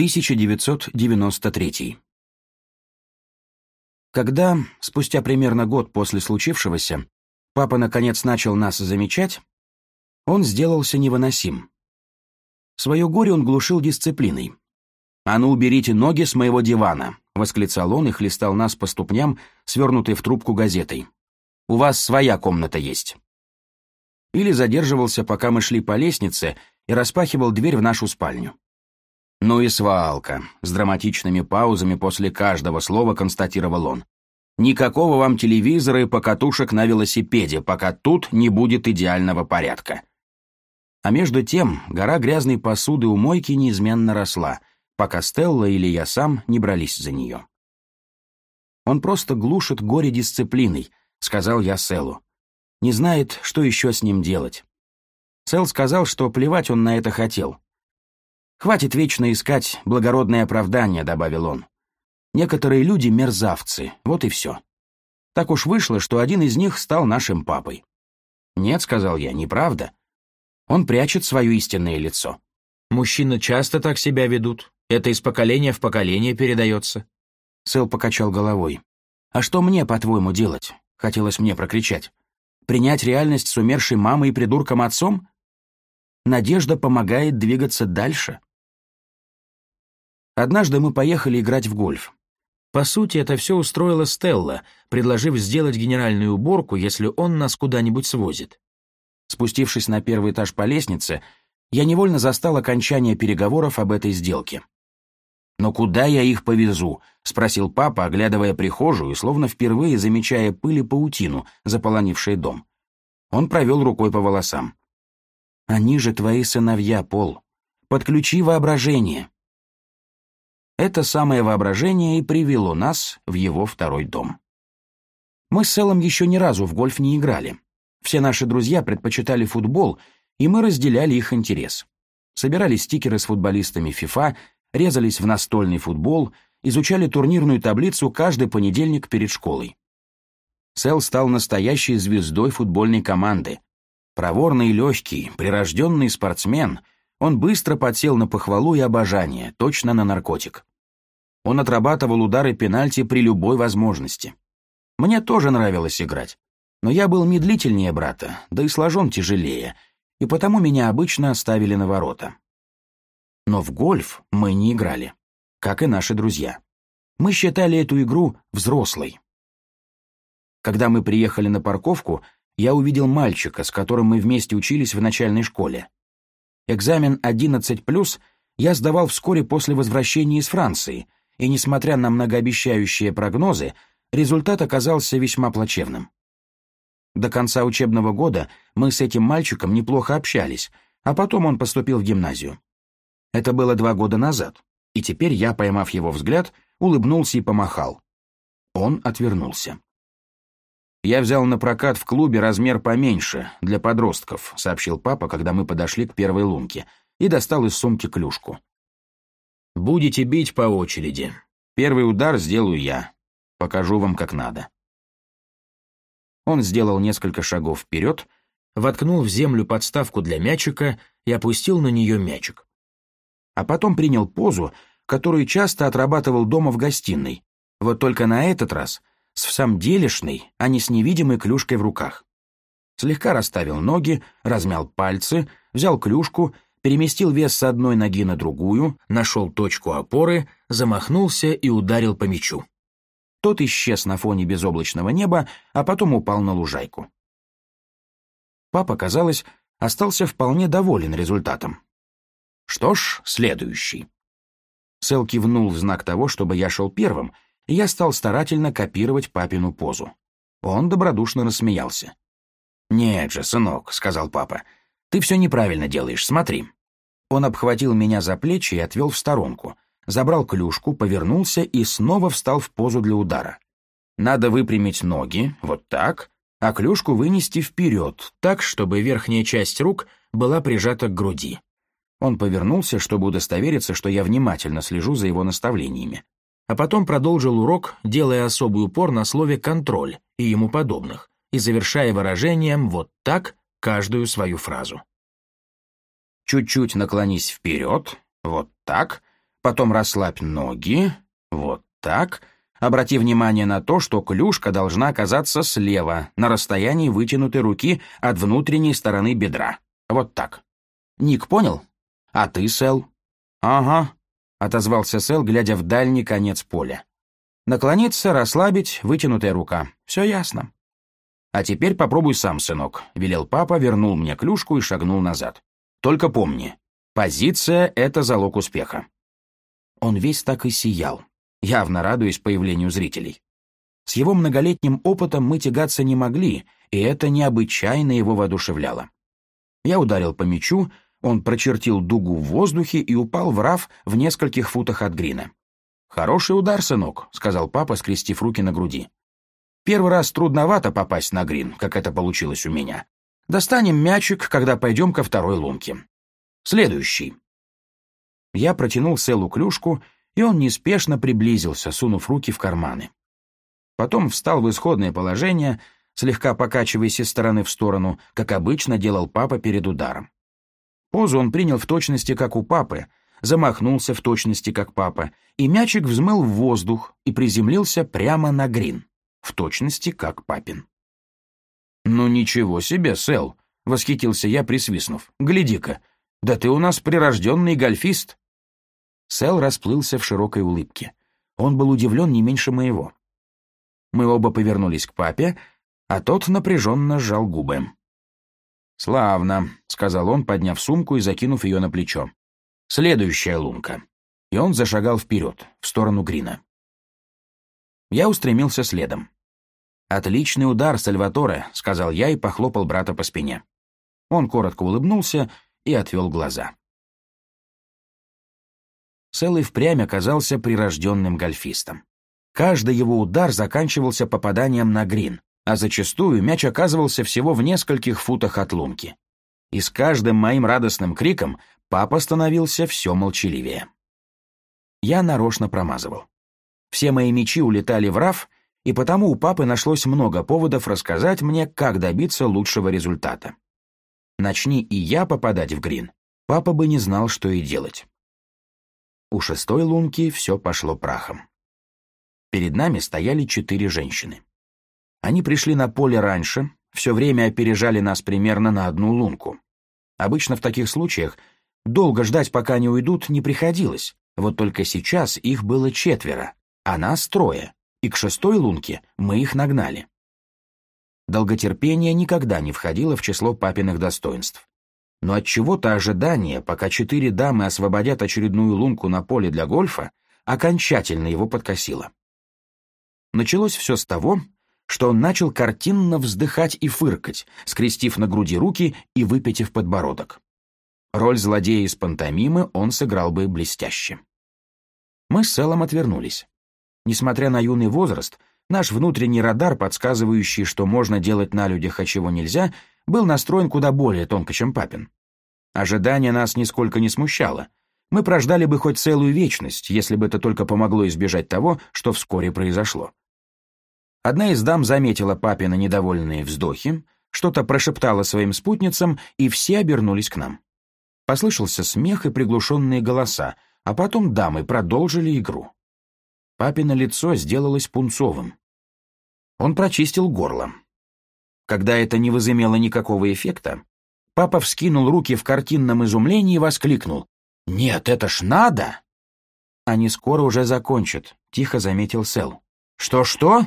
1993. Когда, спустя примерно год после случившегося, папа наконец начал нас замечать, он сделался невыносим. Свое горе он глушил дисциплиной. «А ну, уберите ноги с моего дивана!» — восклицал он и хлестал нас по ступням, свернутой в трубку газетой. «У вас своя комната есть!» Или задерживался, пока мы шли по лестнице, и распахивал дверь в нашу спальню. «Ну и свалка», — с драматичными паузами после каждого слова констатировал он. «Никакого вам телевизора и покатушек на велосипеде, пока тут не будет идеального порядка». А между тем гора грязной посуды у мойки неизменно росла, пока Стелла или я сам не брались за нее. «Он просто глушит горе дисциплиной», — сказал я Селу. «Не знает, что еще с ним делать». Сел сказал, что плевать он на это хотел, «Хватит вечно искать благородное оправдание», — добавил он. «Некоторые люди — мерзавцы, вот и все. Так уж вышло, что один из них стал нашим папой». «Нет», — сказал я, — «неправда». Он прячет свое истинное лицо. «Мужчины часто так себя ведут. Это из поколения в поколение передается». Сэл покачал головой. «А что мне, по-твоему, делать?» — хотелось мне прокричать. «Принять реальность с умершей мамой и придурком отцом?» Надежда помогает двигаться дальше. Однажды мы поехали играть в гольф. По сути, это все устроила Стелла, предложив сделать генеральную уборку, если он нас куда-нибудь свозит. Спустившись на первый этаж по лестнице, я невольно застал окончание переговоров об этой сделке. «Но куда я их повезу?» — спросил папа, оглядывая прихожую, словно впервые замечая пыль и паутину, заполонившие дом. Он провел рукой по волосам. «Они же твои сыновья, Пол. Подключи воображение. Это самое воображение и привело нас в его второй дом. Мы с Эллом еще ни разу в гольф не играли. Все наши друзья предпочитали футбол, и мы разделяли их интерес. Собирали стикеры с футболистами FIFA, резались в настольный футбол, изучали турнирную таблицу каждый понедельник перед школой. Сэл стал настоящей звездой футбольной команды. Проворный и легкий, прирожденный спортсмен, он быстро подсел на похвалу и обожание, точно на наркотик. Он отрабатывал удары пенальти при любой возможности. Мне тоже нравилось играть. Но я был медлительнее брата, да и сложен тяжелее, и потому меня обычно оставили на ворота. Но в гольф мы не играли, как и наши друзья. Мы считали эту игру взрослой. Когда мы приехали на парковку, я увидел мальчика, с которым мы вместе учились в начальной школе. Экзамен 11+, я сдавал вскоре после возвращения из Франции — и несмотря на многообещающие прогнозы, результат оказался весьма плачевным. До конца учебного года мы с этим мальчиком неплохо общались, а потом он поступил в гимназию. Это было два года назад, и теперь я, поймав его взгляд, улыбнулся и помахал. Он отвернулся. «Я взял на прокат в клубе размер поменьше, для подростков», — сообщил папа, когда мы подошли к первой лунке, и достал из сумки клюшку. Будете бить по очереди. Первый удар сделаю я. Покажу вам, как надо». Он сделал несколько шагов вперед, воткнул в землю подставку для мячика и опустил на нее мячик. А потом принял позу, которую часто отрабатывал дома в гостиной, вот только на этот раз с в а не с невидимой клюшкой в руках. Слегка расставил ноги, размял пальцы, взял клюшку переместил вес с одной ноги на другую, нашел точку опоры, замахнулся и ударил по мячу. Тот исчез на фоне безоблачного неба, а потом упал на лужайку. Папа, казалось, остался вполне доволен результатом. «Что ж, следующий». Сэл кивнул в знак того, чтобы я шел первым, и я стал старательно копировать папину позу. Он добродушно рассмеялся. «Нет же, сынок», — сказал папа, — «ты все неправильно делаешь, смотри». Он обхватил меня за плечи и отвел в сторонку, забрал клюшку, повернулся и снова встал в позу для удара. Надо выпрямить ноги, вот так, а клюшку вынести вперед, так, чтобы верхняя часть рук была прижата к груди. Он повернулся, чтобы удостовериться, что я внимательно слежу за его наставлениями. А потом продолжил урок, делая особый упор на слове «контроль» и ему подобных, и завершая выражением «вот так» каждую свою фразу. Чуть-чуть наклонись вперед, вот так. Потом расслабь ноги, вот так. Обрати внимание на то, что клюшка должна оказаться слева, на расстоянии вытянутой руки от внутренней стороны бедра. Вот так. Ник понял? А ты, Сэл? Ага, отозвался Сэл, глядя в дальний конец поля. Наклониться, расслабить, вытянутая рука. Все ясно. А теперь попробуй сам, сынок, велел папа, вернул мне клюшку и шагнул назад. Только помни, позиция — это залог успеха». Он весь так и сиял, явно радуясь появлению зрителей. С его многолетним опытом мы тягаться не могли, и это необычайно его воодушевляло. Я ударил по мячу, он прочертил дугу в воздухе и упал в раф в нескольких футах от грина. «Хороший удар, сынок», — сказал папа, скрестив руки на груди. «Первый раз трудновато попасть на грин, как это получилось у меня, Достанем мячик, когда пойдем ко второй лунке. Следующий. Я протянул Селу клюшку, и он неспешно приблизился, сунув руки в карманы. Потом встал в исходное положение, слегка покачиваясь из стороны в сторону, как обычно делал папа перед ударом. Позу он принял в точности, как у папы, замахнулся в точности, как папа, и мячик взмыл в воздух и приземлился прямо на грин, в точности, как папин. «Ну ничего себе, Сэл!» — восхитился я, присвистнув. «Гляди-ка, да ты у нас прирожденный гольфист!» Сэл расплылся в широкой улыбке. Он был удивлен не меньше моего. Мы оба повернулись к папе, а тот напряженно сжал губы. «Славно», — сказал он, подняв сумку и закинув ее на плечо. «Следующая лунка». И он зашагал вперед, в сторону Грина. Я устремился следом. «Отличный удар, Сальваторе», — сказал я и похлопал брата по спине. Он коротко улыбнулся и отвел глаза. Селый впрямь оказался прирожденным гольфистом. Каждый его удар заканчивался попаданием на грин, а зачастую мяч оказывался всего в нескольких футах от лунки. И с каждым моим радостным криком папа становился все молчаливее. Я нарочно промазывал. Все мои мячи улетали в раф, и потому у папы нашлось много поводов рассказать мне, как добиться лучшего результата. Начни и я попадать в грин, папа бы не знал, что и делать. У шестой лунки все пошло прахом. Перед нами стояли четыре женщины. Они пришли на поле раньше, все время опережали нас примерно на одну лунку. Обычно в таких случаях долго ждать, пока не уйдут, не приходилось, вот только сейчас их было четверо, а нас трое — и к шестой лунке мы их нагнали. Долготерпение никогда не входило в число папиных достоинств. Но от чего-то ожидание, пока четыре дамы освободят очередную лунку на поле для гольфа, окончательно его подкосило. Началось все с того, что он начал картинно вздыхать и фыркать, скрестив на груди руки и выпитив подбородок. Роль злодея из пантомимы он сыграл бы блестяще. Мы с селом отвернулись. Несмотря на юный возраст, наш внутренний радар, подсказывающий, что можно делать на людях, а чего нельзя, был настроен куда более тонко, чем папин. Ожидание нас нисколько не смущало. Мы прождали бы хоть целую вечность, если бы это только помогло избежать того, что вскоре произошло. Одна из дам заметила папина недовольные вздохи, что-то прошептала своим спутницам, и все обернулись к нам. Послышался смех и приглушенные голоса, а потом дамы продолжили игру. Папино лицо сделалось пунцовым. Он прочистил горло. Когда это не возымело никакого эффекта, папа вскинул руки в картинном изумлении и воскликнул. «Нет, это ж надо!» «Они скоро уже закончат», — тихо заметил Сэл. «Что-что?»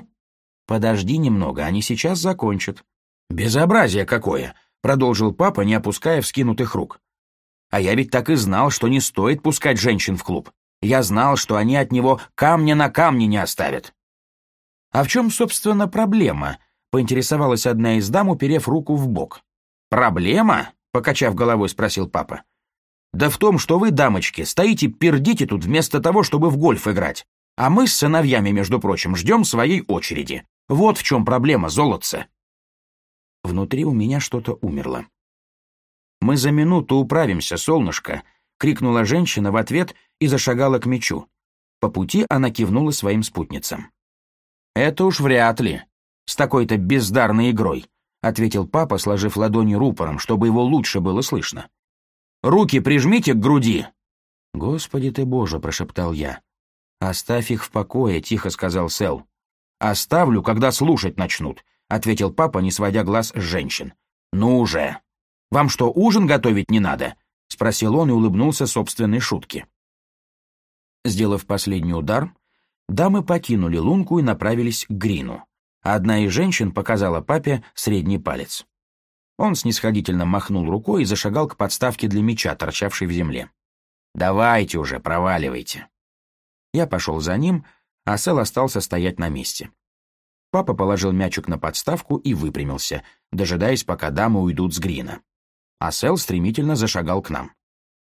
«Подожди немного, они сейчас закончат». «Безобразие какое!» — продолжил папа, не опуская вскинутых рук. «А я ведь так и знал, что не стоит пускать женщин в клуб. Я знал, что они от него камня на камне не оставят. А в чем, собственно, проблема? Поинтересовалась одна из дам, уперев руку в бок. Проблема? Покачав головой, спросил папа. Да в том, что вы, дамочки, стоите пердите тут вместо того, чтобы в гольф играть. А мы с сыновьями, между прочим, ждем своей очереди. Вот в чем проблема, золотце. Внутри у меня что-то умерло. «Мы за минуту управимся, солнышко!» — крикнула женщина в ответ и зашагала к мечу. По пути она кивнула своим спутницам. «Это уж вряд ли. С такой-то бездарной игрой», — ответил папа, сложив ладони рупором, чтобы его лучше было слышно. «Руки прижмите к груди!» «Господи ты боже!» — прошептал я. «Оставь их в покое», — тихо сказал Сэл. «Оставлю, когда слушать начнут», — ответил папа, не сводя глаз с женщин. «Ну уже!» «Вам что, ужин готовить не надо?» — спросил он и улыбнулся собственной шутке. Сделав последний удар, дамы покинули лунку и направились к Грину. Одна из женщин показала папе средний палец. Он снисходительно махнул рукой и зашагал к подставке для меча, торчавшей в земле. «Давайте уже, проваливайте». Я пошел за ним, а Сэл остался стоять на месте. Папа положил мячик на подставку и выпрямился, дожидаясь, пока дамы уйдут с Грина. А Сэл стремительно зашагал к нам.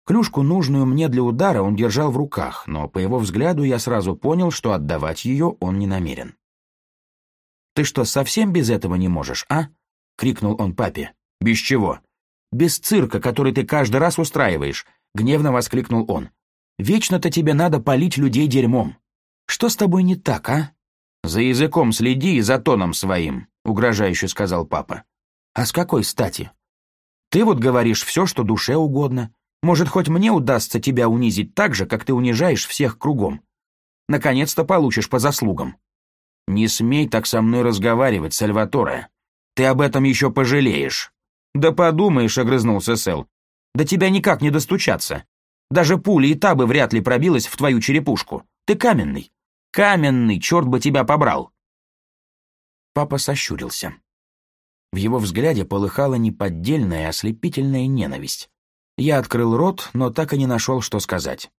Клюшку, нужную мне для удара, он держал в руках, но по его взгляду я сразу понял, что отдавать ее он не намерен. «Ты что, совсем без этого не можешь, а?» — крикнул он папе. «Без чего?» «Без цирка, который ты каждый раз устраиваешь», — гневно воскликнул он. «Вечно-то тебе надо полить людей дерьмом. Что с тобой не так, а?» «За языком следи и за тоном своим», — угрожающе сказал папа. «А с какой стати?» «Ты вот говоришь все, что душе угодно. Может, хоть мне удастся тебя унизить так же, как ты унижаешь всех кругом. Наконец-то получишь по заслугам. Не смей так со мной разговаривать, Сальваторе. Ты об этом еще пожалеешь. Да подумаешь, огрызнулся Сэл. Да тебя никак не достучаться. Даже пуля и та бы вряд ли пробилась в твою черепушку. Ты каменный. Каменный, черт бы тебя побрал. Папа сощурился. В его взгляде полыхала неподдельная ослепительная ненависть. Я открыл рот, но так и не нашел, что сказать.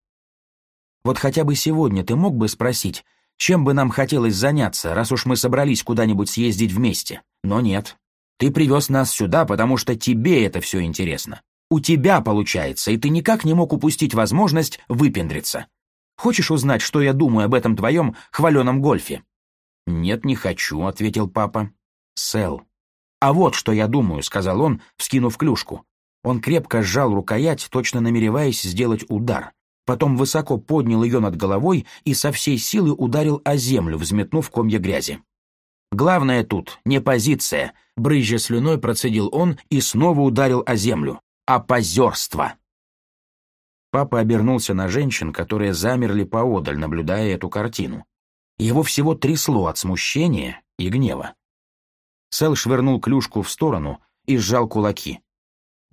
Вот хотя бы сегодня ты мог бы спросить, чем бы нам хотелось заняться, раз уж мы собрались куда-нибудь съездить вместе. Но нет. Ты привез нас сюда, потому что тебе это все интересно. У тебя получается, и ты никак не мог упустить возможность выпендриться. Хочешь узнать, что я думаю об этом твоем хваленом гольфе?» «Нет, не хочу», — ответил папа. «Сэл». «А вот что я думаю», — сказал он, вскинув клюшку. Он крепко сжал рукоять, точно намереваясь сделать удар. Потом высоко поднял ее над головой и со всей силы ударил о землю, взметнув комья грязи. «Главное тут не позиция», — брызжа слюной процедил он и снова ударил о землю, — «а позерство». Папа обернулся на женщин, которые замерли поодаль, наблюдая эту картину. Его всего трясло от смущения и гнева. Сэл швырнул клюшку в сторону и сжал кулаки —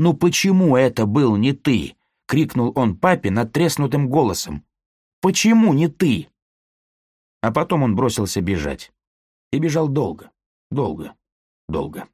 «Ну почему это был не ты?» — крикнул он папе над треснутым голосом. «Почему не ты?» А потом он бросился бежать. И бежал долго, долго, долго.